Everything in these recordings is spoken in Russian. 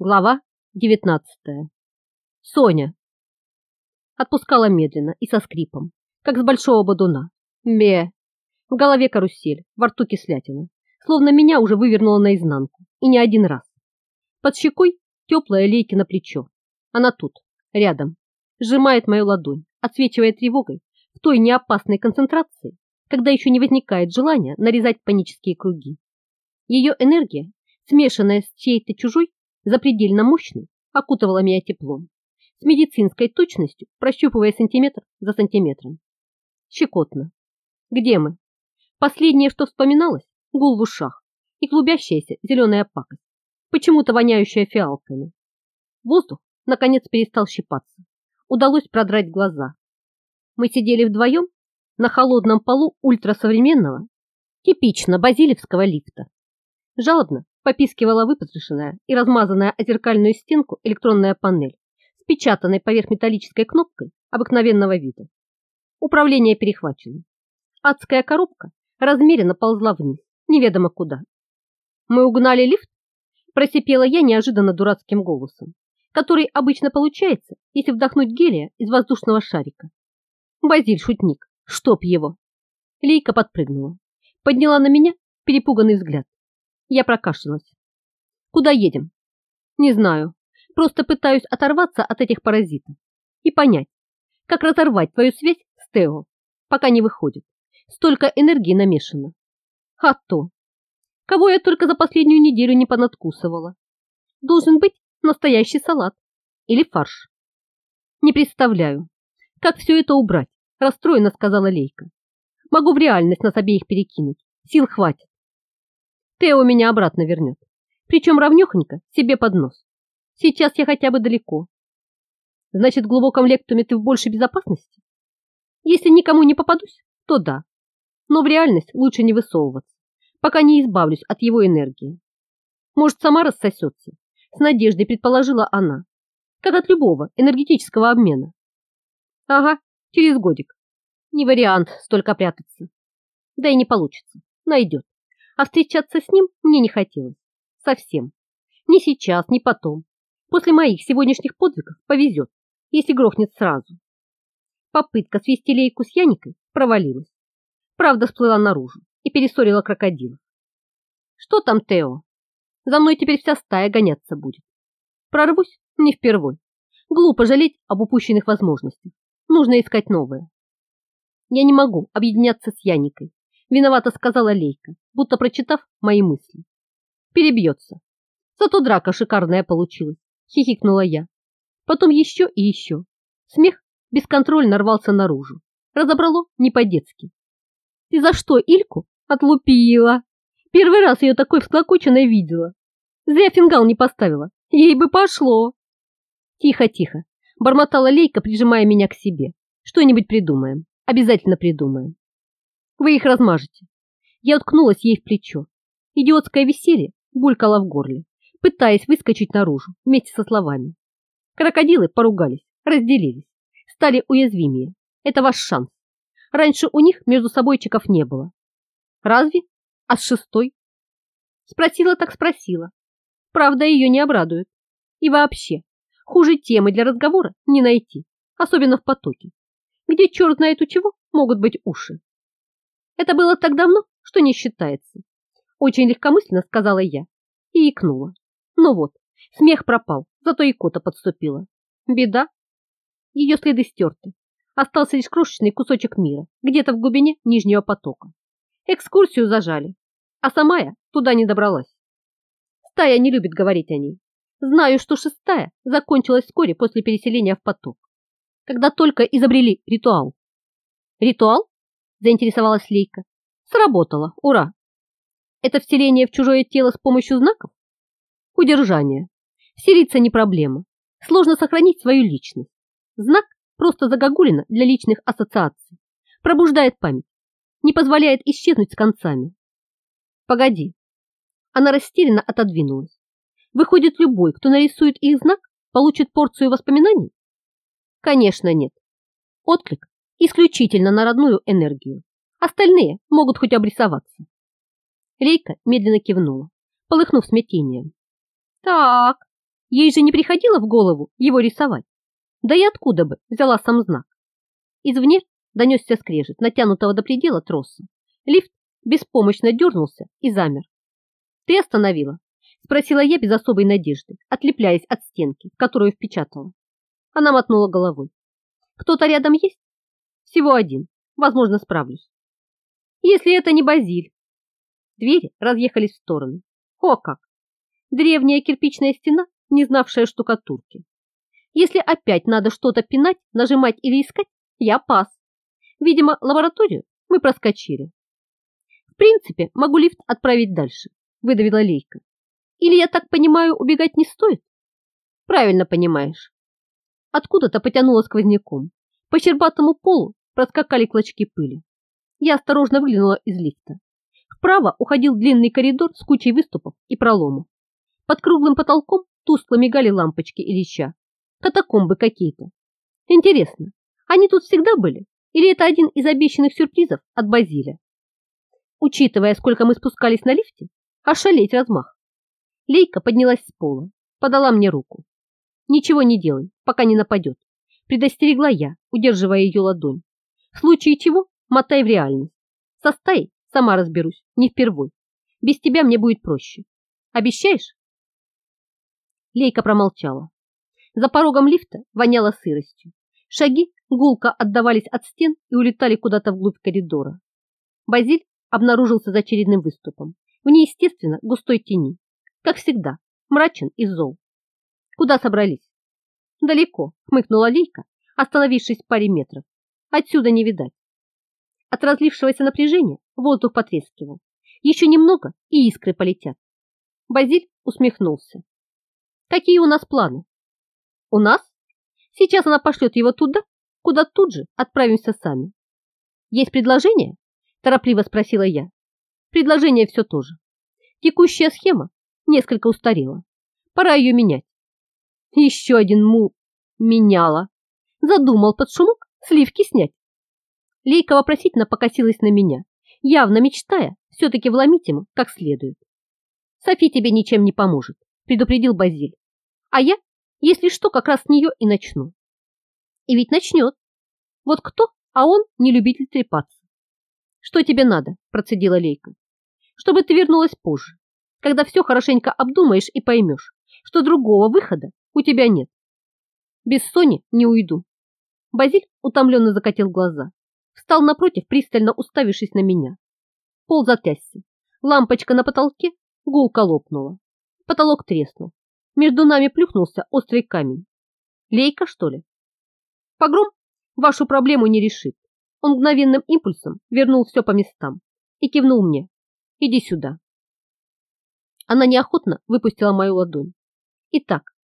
Глава 19. Соня. Отпускала медленно и со скрипом, как с большого бодуна. Бе. В голове карусель, во рту кислятина. Словно меня уже вывернуло наизнанку. И не один раз. Под щекой теплая лейки на плечо. Она тут, рядом. Сжимает мою ладонь, отсвечивая тревогой в той неопасной концентрации, когда еще не возникает желания нарезать панические круги. Ее энергия, смешанная с чьей-то чужой, запредельно мощный, окутывала меня теплом, с медицинской точностью прощупывая сантиметр за сантиметром. Щекотно. Где мы? Последнее, что вспоминалось, гул в ушах и клубящаяся зеленая пакость, почему-то воняющая фиалками. Воздух, наконец, перестал щипаться. Удалось продрать глаза. Мы сидели вдвоем на холодном полу ультрасовременного, типично базилевского лифта. Жалобно попискивала выпотрошенная и размазанная о зеркальную стенку электронная панель, спечатанной поверх металлической кнопкой обыкновенного вида. Управление перехвачено. Адская коробка размеренно ползла вниз, неведомо куда. «Мы угнали лифт?» Просипела я неожиданно дурацким голосом, который обычно получается, если вдохнуть гелия из воздушного шарика. Базиль шутник, чтоб его. Лейка подпрыгнула, подняла на меня перепуганный взгляд. Я прокашлялась. Куда едем? Не знаю. Просто пытаюсь оторваться от этих паразитов и понять, как разорвать твою связь с Тео, пока не выходит. Столько энергии намешано. А то. Кого я только за последнюю неделю не понадкусывала. Должен быть настоящий салат или фарш. Не представляю, как все это убрать, расстроенно сказала Лейка. Могу в реальность нас обеих перекинуть. Сил хватит. Тео меня обратно вернет. Причем равнехонько себе под нос. Сейчас я хотя бы далеко. Значит, в глубоком лектуме ты в большей безопасности? Если никому не попадусь, то да. Но в реальность лучше не высовываться, пока не избавлюсь от его энергии. Может, сама рассосется? С надеждой предположила она. Как от любого энергетического обмена. Ага, через годик. Не вариант столько прятаться. Да и не получится. Найдет а встречаться с ним мне не хотелось. Совсем. Ни сейчас, ни потом. После моих сегодняшних подвигов повезет, если грохнет сразу. Попытка свести лейку с Яникой провалилась. Правда всплыла наружу и перессорила крокодила. Что там, Тео? За мной теперь вся стая гоняться будет. Прорвусь не впервой. Глупо жалеть об упущенных возможностях. Нужно искать новое. Я не могу объединяться с Яникой. Виновато сказала Лейка, будто прочитав мои мысли. Перебьется. Зато драка шикарная получилась, хихикнула я. Потом еще и еще. Смех бесконтрольно рвался наружу. Разобрало не по-детски. Ты за что Ильку отлупила? Первый раз ее такой всклокоченной видела. Зря фингал не поставила. Ей бы пошло. Тихо, тихо. Бормотала Лейка, прижимая меня к себе. Что-нибудь придумаем. Обязательно придумаем. Вы их размажете. Я уткнулась ей в плечо. Идиотское веселье булькало в горле, пытаясь выскочить наружу вместе со словами. Крокодилы поругались, разделились, стали уязвимее. Это ваш шанс. Раньше у них между собойчиков не было. Разве? А с шестой? Спросила так спросила. Правда, ее не обрадует. И вообще, хуже темы для разговора не найти, особенно в потоке, где черт знает у чего могут быть уши. Это было так давно, что не считается. Очень легкомысленно сказала я и икнула. Ну вот, смех пропал, зато икота подступила. Беда. Ее следы стерты. Остался лишь крошечный кусочек мира, где-то в глубине нижнего потока. Экскурсию зажали, а сама я туда не добралась. Стая не любит говорить о ней. Знаю, что шестая закончилась вскоре после переселения в поток, когда только изобрели ритуал. Ритуал? Заинтересовалась Лейка. Сработало, ура! Это вселение в чужое тело с помощью знаков? Удержание. Вселиться не проблема. Сложно сохранить свою личность. Знак просто загогулина для личных ассоциаций. Пробуждает память. Не позволяет исчезнуть с концами. Погоди. Она растерянно отодвинулась. Выходит, любой, кто нарисует их знак, получит порцию воспоминаний? Конечно, нет. Отклик исключительно на родную энергию. Остальные могут хоть обрисоваться. Лейка медленно кивнула, полыхнув смятением. Так, Ей же не приходило в голову его рисовать. Да и откуда бы взяла сам знак? Извне донесся скрежет натянутого до предела троса. Лифт беспомощно дернулся и замер. «Ты остановила?» – спросила я без особой надежды, отлепляясь от стенки, в которую впечатала. Она мотнула головой. «Кто-то рядом есть?» «Всего один. Возможно, справлюсь». «Если это не Базиль». Двери разъехались в стороны. О как! Древняя кирпичная стена, не знавшая штукатурки. Если опять надо что-то пинать, нажимать или искать, я пас. Видимо, лабораторию мы проскочили. В принципе, могу лифт отправить дальше, выдавила Лейка. Или, я так понимаю, убегать не стоит? Правильно понимаешь. Откуда-то потянуло сквозняком. По щербатому полу проскакали клочки пыли. Я осторожно выглянула из лифта. Вправо уходил длинный коридор с кучей выступов и проломов. Под круглым потолком тускло мигали лампочки Ильича. Катакомбы какие-то. Интересно, они тут всегда были? Или это один из обещанных сюрпризов от Базиля? Учитывая, сколько мы спускались на лифте, ошалеть размах. Лейка поднялась с пола, подала мне руку. Ничего не делай, пока не нападет. Предостерегла я, удерживая ее ладонь. В случае чего, мотай в реальность. Со стаей сама разберусь, не впервой. Без тебя мне будет проще. Обещаешь? Лейка промолчала. За порогом лифта воняло сыростью. Шаги гулко отдавались от стен и улетали куда-то вглубь коридора. Базиль обнаружился за очередным выступом, в неестественно густой тени. Как всегда, мрачен и зол. Куда собрались? Далеко, хмыкнула Лейка, остановившись в паре метров. Отсюда не видать. От разлившегося напряжения воздух потрескивал. Еще немного, и искры полетят. Базиль усмехнулся. Какие у нас планы? У нас? Сейчас она пошлет его туда, куда тут же отправимся сами. Есть предложение? Торопливо спросила я. Предложение все то же. Текущая схема несколько устарела. Пора ее менять. Еще один му... меняла. Задумал под шумок сливки снять. Лейка вопросительно покосилась на меня, явно мечтая все-таки вломить ему как следует. Софи тебе ничем не поможет, предупредил Базиль. А я, если что, как раз с нее и начну. И ведь начнет. Вот кто, а он не любитель трепаться. Что тебе надо, процедила Лейка. Чтобы ты вернулась позже, когда все хорошенько обдумаешь и поймешь, что другого выхода у тебя нет. Без Сони не уйду. Базиль утомленно закатил глаза. Встал напротив, пристально уставившись на меня. Пол затрясся. Лампочка на потолке гулко лопнула. Потолок треснул. Между нами плюхнулся острый камень. Лейка, что ли? Погром вашу проблему не решит. Он мгновенным импульсом вернул все по местам и кивнул мне. Иди сюда. Она неохотно выпустила мою ладонь. Итак,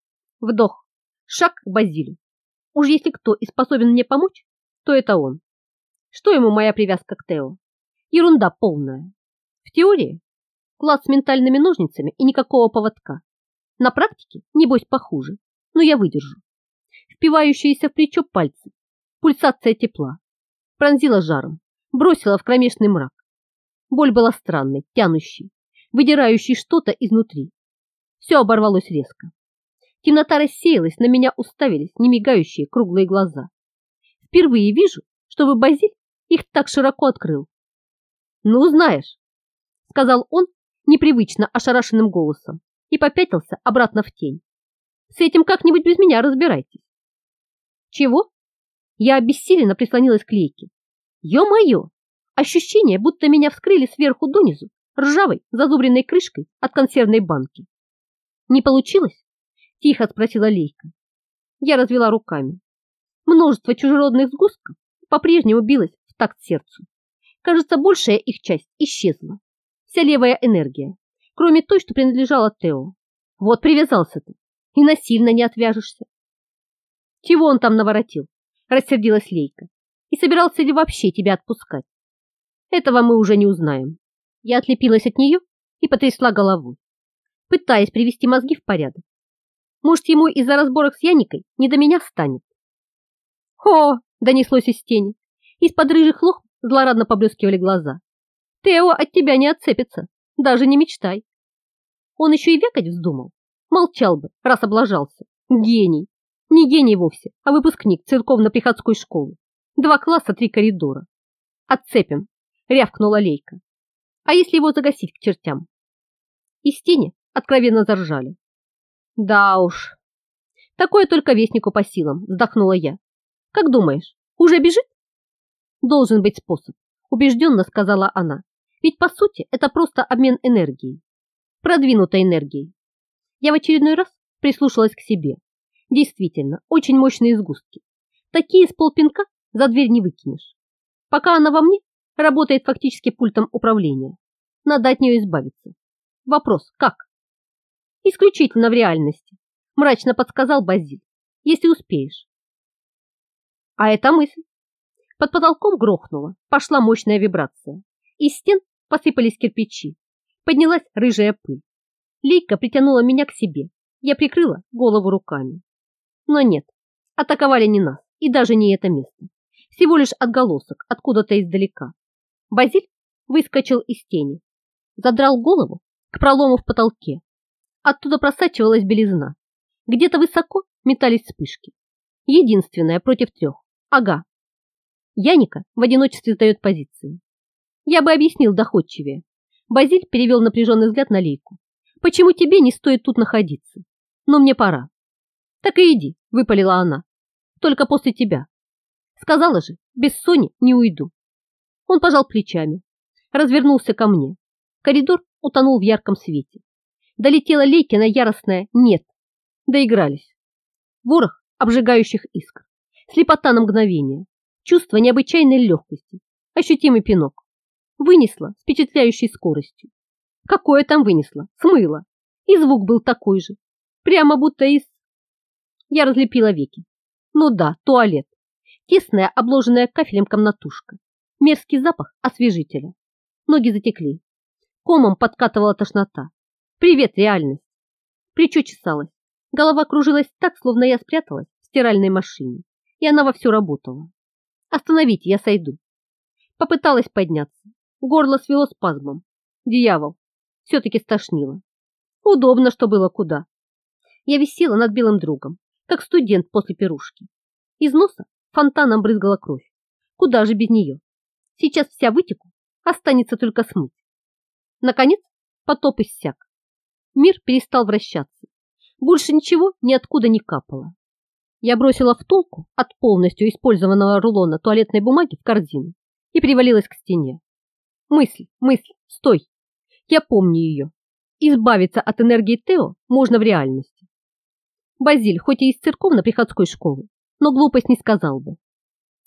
вдох, шаг к Базилю. Уж если кто и способен мне помочь, то это он. Что ему моя привязка к Тео? Ерунда полная. В теории класс с ментальными ножницами и никакого поводка. На практике, небось, похуже, но я выдержу. Впивающиеся в плечо пальцы, пульсация тепла, пронзила жаром, бросила в кромешный мрак. Боль была странной, тянущей, выдирающей что-то изнутри. Все оборвалось резко. Темнота рассеялась, на меня уставились немигающие круглые глаза. Впервые вижу, чтобы Базиль их так широко открыл. «Ну, знаешь», — сказал он непривычно ошарашенным голосом и попятился обратно в тень. «С этим как-нибудь без меня разбирайтесь». «Чего?» Я обессиленно прислонилась к лейке. Ё-моё! Ощущение, будто меня вскрыли сверху донизу ржавой зазубренной крышкой от консервной банки. «Не получилось?» – тихо спросила Лейка. Я развела руками. Множество чужеродных сгустков по-прежнему билось в такт сердцу. Кажется, большая их часть исчезла. Вся левая энергия, кроме той, что принадлежала Тео. Вот привязался ты, и насильно не отвяжешься. Чего он там наворотил? Рассердилась Лейка. И собирался ли вообще тебя отпускать? Этого мы уже не узнаем. Я отлепилась от нее и потрясла головой, пытаясь привести мозги в порядок. Может, ему из-за разборок с Яникой не до меня станет. «Хо!» — донеслось из тени. Из-под рыжих лох злорадно поблескивали глаза. «Тео от тебя не отцепится, даже не мечтай». Он еще и векать вздумал. Молчал бы, раз облажался. Гений. Не гений вовсе, а выпускник церковно-приходской школы. Два класса, три коридора. Отцепим, рявкнула Лейка. А если его загасить к чертям? Из тени откровенно заржали. Да уж. Такое только вестнику по силам, вздохнула я. Как думаешь, уже бежит? Должен быть способ, убежденно сказала она. Ведь по сути это просто обмен энергией. Продвинутой энергией. Я в очередной раз прислушалась к себе. Действительно, очень мощные сгустки. Такие с полпинка за дверь не выкинешь. Пока она во мне, работает фактически пультом управления. Надо от нее избавиться. Вопрос, как? Исключительно в реальности, мрачно подсказал Базиль, если успеешь. А это мысль. Под потолком грохнула, пошла мощная вибрация. Из стен посыпались кирпичи. Поднялась рыжая пыль. Лейка притянула меня к себе. Я прикрыла голову руками. Но нет, атаковали не нас и даже не это место. Всего лишь отголосок откуда-то издалека. Базиль выскочил из тени, задрал голову к пролому в потолке. Оттуда просачивалась белизна. Где-то высоко метались вспышки. Единственная против трех. Ага. Яника в одиночестве сдает позиции. Я бы объяснил доходчивее. Базиль перевел напряженный взгляд на Лейку. Почему тебе не стоит тут находиться? Но мне пора. Так и иди, выпалила она. Только после тебя. Сказала же, без Сони не уйду. Он пожал плечами, развернулся ко мне. Коридор утонул в ярком свете. Долетела Лейкина яростная «нет». Доигрались. Ворох обжигающих искр. Слепота на мгновение. Чувство необычайной легкости. Ощутимый пинок. Вынесла с впечатляющей скоростью. Какое там вынесло? Смыло. И звук был такой же. Прямо будто из... Я разлепила веки. Ну да, туалет. Тесная, обложенная кафелем комнатушка. Мерзкий запах освежителя. Ноги затекли. Комом подкатывала тошнота. Привет, реальность. Плечо чесалось. Голова кружилась так, словно я спряталась в стиральной машине. И она вовсю работала. Остановите, я сойду. Попыталась подняться. Горло свело спазмом. Дьявол. Все-таки стошнило. Удобно, что было куда. Я висела над белым другом, как студент после пирушки. Из носа фонтаном брызгала кровь. Куда же без нее? Сейчас вся вытеку, останется только смыть. Наконец потоп иссяк. Мир перестал вращаться. Больше ничего ниоткуда не капало. Я бросила втулку от полностью использованного рулона туалетной бумаги в корзину и привалилась к стене. Мысль, мысль, стой. Я помню ее. Избавиться от энергии Тео можно в реальности. Базиль, хоть и из церковно-приходской школы, но глупость не сказал бы.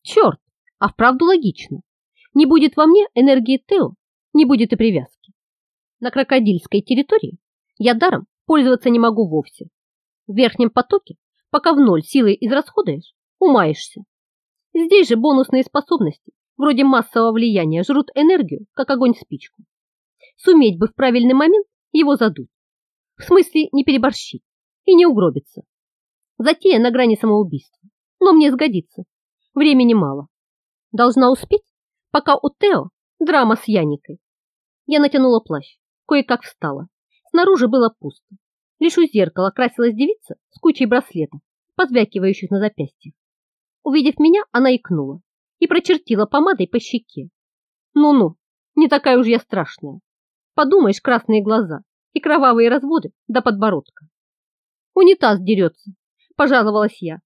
Черт, а вправду логично. Не будет во мне энергии Тео, не будет и привязки. На крокодильской территории я даром пользоваться не могу вовсе. В верхнем потоке, пока в ноль силы израсходуешь, умаешься. Здесь же бонусные способности, вроде массового влияния, жрут энергию, как огонь спичку. Суметь бы в правильный момент его задуть. В смысле не переборщить и не угробиться. Затея на грани самоубийства но мне сгодится. Времени мало. Должна успеть, пока у Тео драма с Яникой. Я натянула плащ, кое-как встала. Снаружи было пусто. Лишь у зеркала красилась девица с кучей браслетов, позвякивающих на запястьях. Увидев меня, она икнула и прочертила помадой по щеке. Ну-ну, не такая уж я страшная. Подумаешь, красные глаза и кровавые разводы до подбородка. Унитаз дерется, пожаловалась я,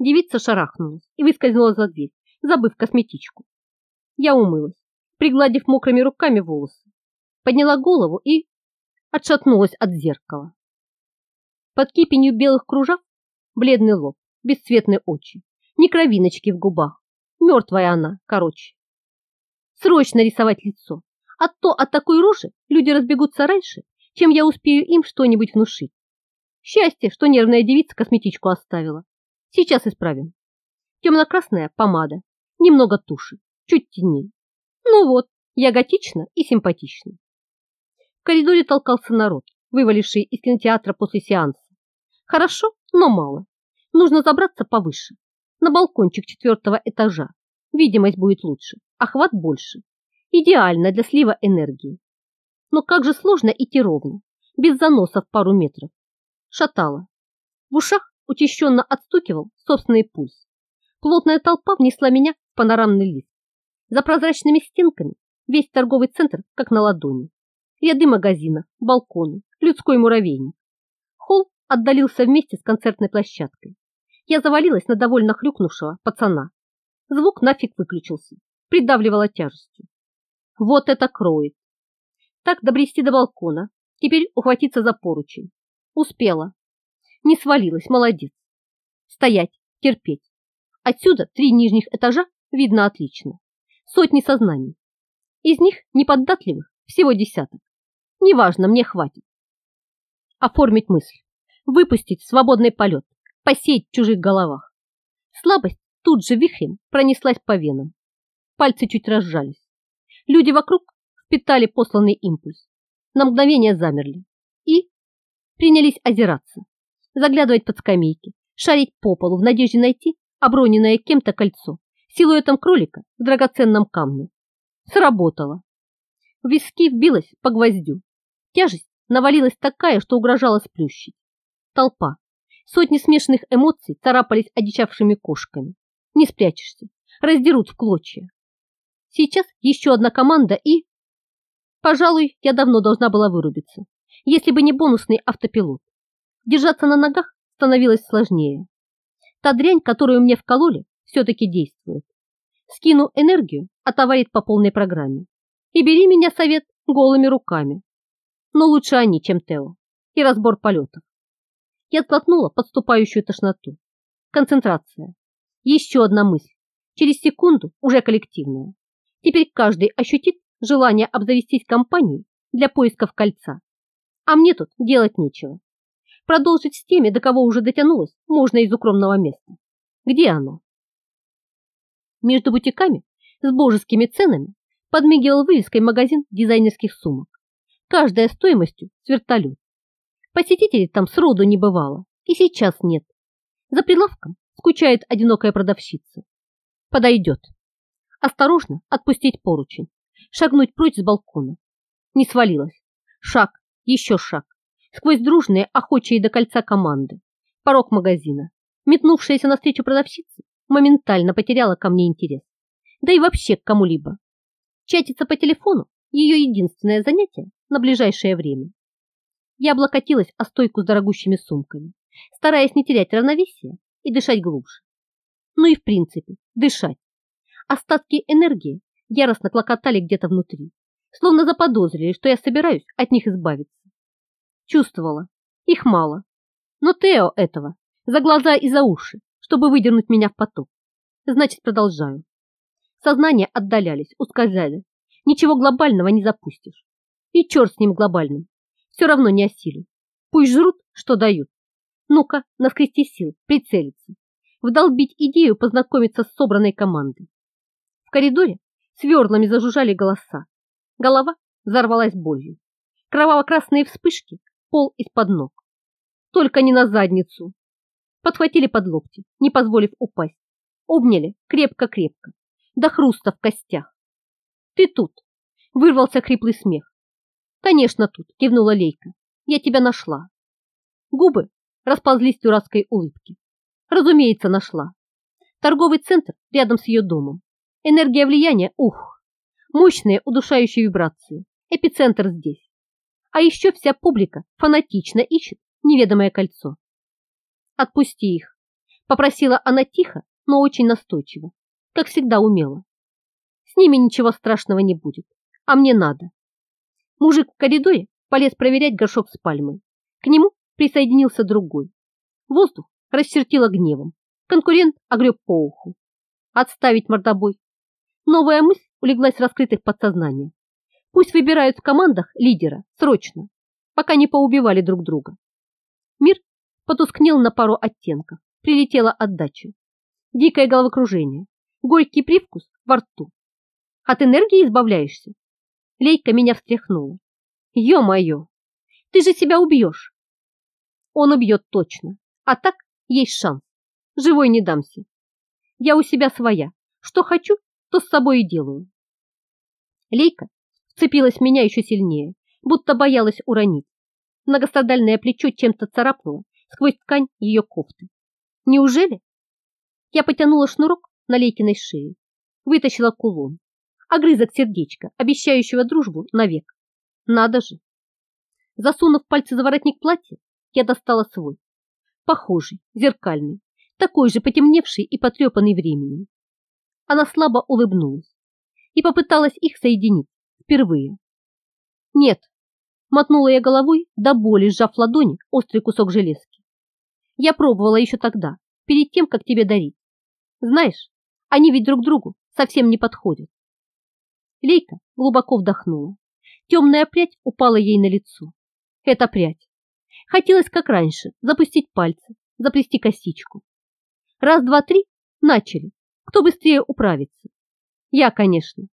Девица шарахнулась и выскользнула за дверь, забыв косметичку. Я умылась, пригладив мокрыми руками волосы, подняла голову и отшатнулась от зеркала. Под кипенью белых кружав бледный лоб, бесцветные очи, ни кровиночки в губах. Мертвая она, короче. Срочно рисовать лицо, а то от такой рожи люди разбегутся раньше, чем я успею им что-нибудь внушить. Счастье, что нервная девица косметичку оставила, Сейчас исправим. Темно-красная помада, немного туши, чуть теней. Ну вот, я готична и симпатична. Коридоре толкался народ, вываливший из кинотеатра после сеанса. Хорошо, но мало. Нужно забраться повыше, на балкончик четвертого этажа. Видимость будет лучше, охват больше. Идеально для слива энергии. Но как же сложно идти ровно, без заносов пару метров. шатало. В ушах учащенно отстукивал собственный пульс. Плотная толпа внесла меня в панорамный лист. За прозрачными стенками весь торговый центр как на ладони. Ряды магазинов, балконы, людской муравейник. Холл отдалился вместе с концертной площадкой. Я завалилась на довольно хрюкнувшего пацана. Звук нафиг выключился, придавливала тяжестью. Вот это кроет. Так добрести до балкона, теперь ухватиться за поручень. Успела. Не свалилась, молодец. Стоять, терпеть. Отсюда три нижних этажа видно отлично. Сотни сознаний. Из них неподдатливых всего десяток. Неважно, мне хватит. Оформить мысль, выпустить в свободный полет, посеять в чужих головах. Слабость тут же вихрем пронеслась по венам. Пальцы чуть разжались. Люди вокруг впитали посланный импульс. На мгновение замерли и принялись озираться, заглядывать под скамейки, шарить по полу в надежде найти оброненное кем-то кольцо силуэтом кролика в драгоценном камне. Сработало. В виски вбилась по гвоздю. Тяжесть навалилась такая, что угрожала сплющить. Толпа. Сотни смешанных эмоций царапались одичавшими кошками. Не спрячешься. Раздерут в клочья. Сейчас еще одна команда и... Пожалуй, я давно должна была вырубиться, если бы не бонусный автопилот. Держаться на ногах становилось сложнее. Та дрянь, которую мне вкололи, все-таки действует. Скину энергию, отоварит по полной программе. И бери меня совет голыми руками. Но лучше они, чем Тео. И разбор полетов. Я сглотнула подступающую тошноту. Концентрация. Еще одна мысль. Через секунду уже коллективная. Теперь каждый ощутит желание обзавестись компанией для поисков кольца. А мне тут делать нечего. Продолжить с теми, до кого уже дотянулась, можно из укромного места. Где оно? Между бутиками с божескими ценами подмигивал вывеской магазин дизайнерских сумок. Каждая стоимостью с вертолет. Посетителей там сроду не бывало, и сейчас нет. За прилавком скучает одинокая продавщица. Подойдет. Осторожно отпустить поручень, шагнуть прочь с балкона. Не свалилась. Шаг, еще шаг. Сквозь дружные, охочие до кольца команды. Порог магазина. Метнувшаяся навстречу продавщица моментально потеряла ко мне интерес. Да и вообще к кому-либо. Чатиться по телефону – ее единственное занятие на ближайшее время. Я облокотилась о стойку с дорогущими сумками, стараясь не терять равновесие и дышать глубже. Ну и в принципе, дышать. Остатки энергии яростно клокотали где-то внутри, словно заподозрили, что я собираюсь от них избавиться. Чувствовала, их мало. Но Тео этого за глаза и за уши чтобы выдернуть меня в поток. Значит, продолжаю. Сознания отдалялись, ускользали. Ничего глобального не запустишь. И черт с ним глобальным. Все равно не осилю. Пусть жрут, что дают. Ну-ка, наскрести сил, прицелиться. Вдолбить идею познакомиться с собранной командой. В коридоре сверлами зажужжали голоса. Голова взорвалась болью. Кроваво-красные вспышки, пол из-под ног. Только не на задницу, подхватили под локти, не позволив упасть. Обняли крепко-крепко, до хруста в костях. «Ты тут!» – вырвался хриплый смех. «Конечно тут!» – кивнула Лейка. «Я тебя нашла!» Губы расползлись дурацкой улыбке. Разумеется, нашла. Торговый центр рядом с ее домом. Энергия влияния – ух! Мощные удушающие вибрации. Эпицентр здесь. А еще вся публика фанатично ищет неведомое кольцо. Отпусти их. Попросила она тихо, но очень настойчиво, как всегда умела. С ними ничего страшного не будет, а мне надо. Мужик в коридоре полез проверять горшок с пальмой. К нему присоединился другой. Воздух расчертило гневом. Конкурент огреб по уху. Отставить мордобой. Новая мысль улеглась в раскрытых подсознаниях. Пусть выбирают в командах лидера, срочно, пока не поубивали друг друга. Мир потускнел на пару оттенков, прилетела отдача. Дикое головокружение, горький привкус во рту. От энергии избавляешься? Лейка меня встряхнула. Ё-моё, ты же себя убьешь. Он убьет точно, а так есть шанс. Живой не дамся. Я у себя своя. Что хочу, то с собой и делаю. Лейка вцепилась меня еще сильнее, будто боялась уронить. Многострадальное плечо чем-то царапнуло сквозь ткань ее кофты. Неужели? Я потянула шнурок на Лейкиной шее, вытащила кулон, огрызок сердечка, обещающего дружбу навек. Надо же! Засунув пальцы за воротник платья, я достала свой. Похожий, зеркальный, такой же потемневший и потрепанный временем. Она слабо улыбнулась и попыталась их соединить впервые. Нет, мотнула я головой до боли, сжав ладони острый кусок железки. Я пробовала еще тогда, перед тем, как тебе дарить. Знаешь, они ведь друг другу совсем не подходят. Лейка глубоко вдохнула. Темная прядь упала ей на лицо. Это прядь. Хотелось, как раньше, запустить пальцы, заплести косичку. Раз, два, три, начали. Кто быстрее управится? Я, конечно.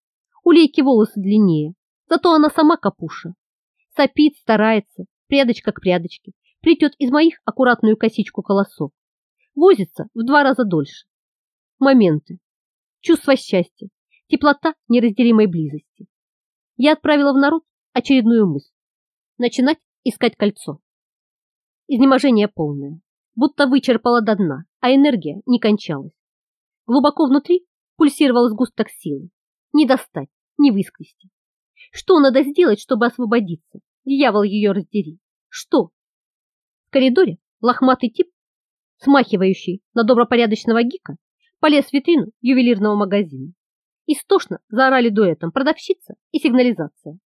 У Лейки волосы длиннее, зато она сама капуша. Сопит, старается, прядочка к прядочке, плетет из моих аккуратную косичку колосок. Возится в два раза дольше. Моменты. Чувство счастья, теплота неразделимой близости. Я отправила в народ очередную мысль. Начинать искать кольцо. Изнеможение полное, будто вычерпала до дна, а энергия не кончалась. Глубоко внутри пульсировал сгусток силы. Не достать, не выскрести. Что надо сделать, чтобы освободиться? Дьявол ее раздери. Что? В коридоре лохматый тип, смахивающий на добропорядочного гика, полез в витрину ювелирного магазина. Истошно заорали дуэтом продавщица и сигнализация.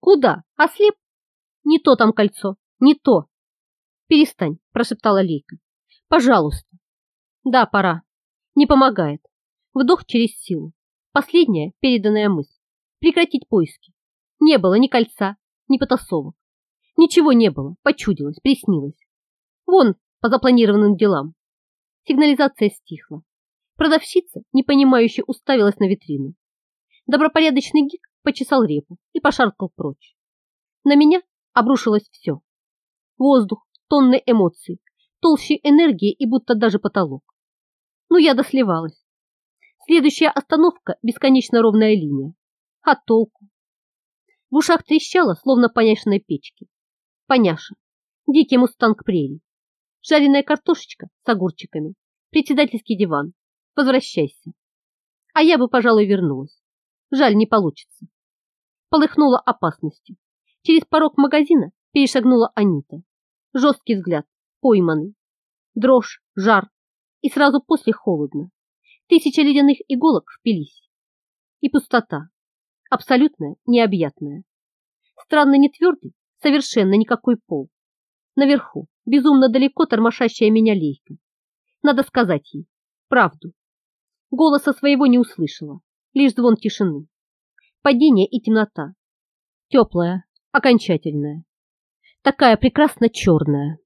Куда? Ослеп? Не то там кольцо, не то. Перестань, прошептала Лейка. Пожалуйста. Да, пора. Не помогает. Вдох через силу. Последняя переданная мысль. Прекратить поиски. Не было ни кольца, ни потасовок. Ничего не было, почудилось, приснилось. Вон, по запланированным делам. Сигнализация стихла. Продавщица, непонимающе, уставилась на витрину. Добропорядочный гик почесал репу и пошаркал прочь. На меня обрушилось все. Воздух, тонны эмоций, толще энергии и будто даже потолок. Ну, я досливалась. Следующая остановка – бесконечно ровная линия. А толку? В ушах трещало, словно по няшиной печке. Поняша. Дикий мустанг прерий. Жареная картошечка с огурчиками. Председательский диван. Возвращайся. А я бы, пожалуй, вернулась. Жаль, не получится. Полыхнула опасностью. Через порог магазина перешагнула Анита. Жесткий взгляд, пойманный. Дрожь, жар. И сразу после холодно. Тысяча ледяных иголок впились. И пустота. Абсолютная, необъятная. Странно не твердый, совершенно никакой пол. Наверху, безумно далеко тормошащая меня лейка. Надо сказать ей правду. Голоса своего не услышала, лишь звон тишины. Падение и темнота. Теплая, окончательная. Такая прекрасно черная.